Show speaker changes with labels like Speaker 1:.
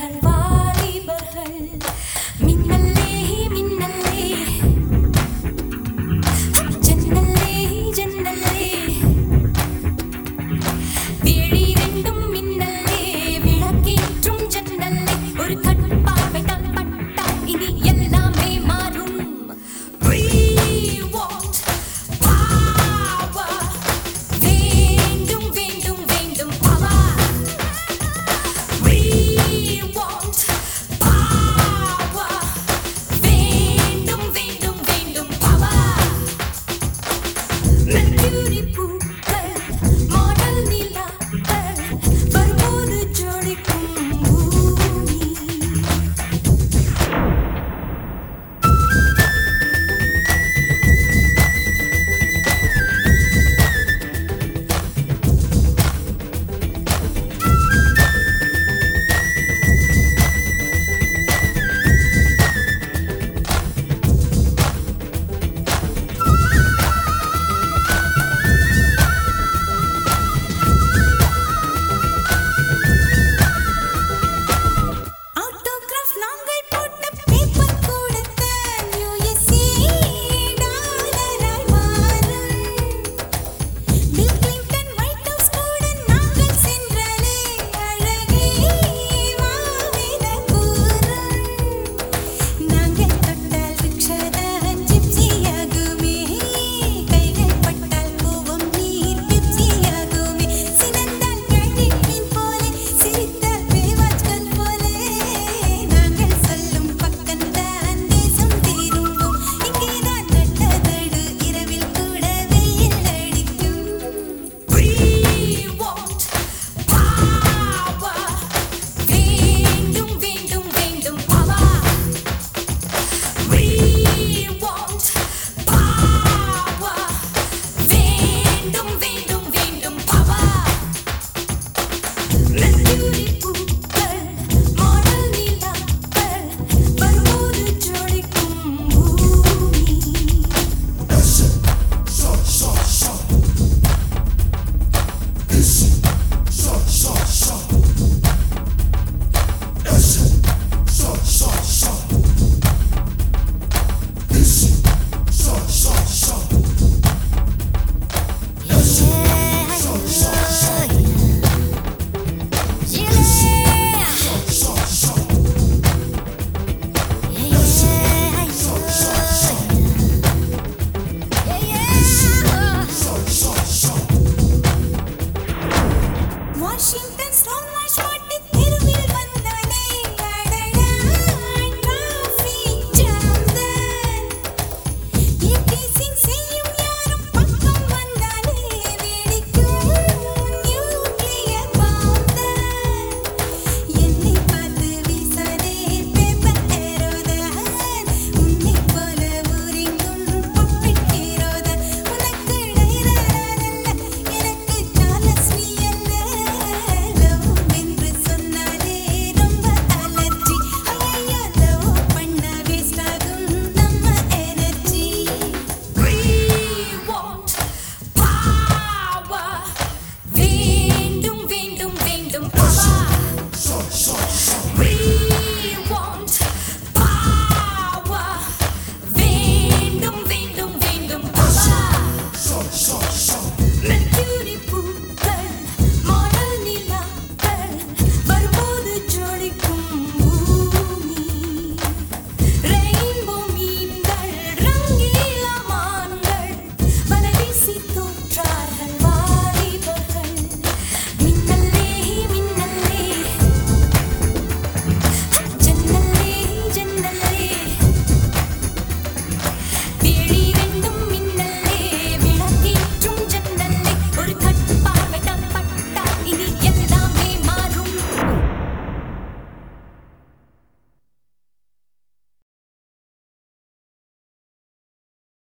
Speaker 1: and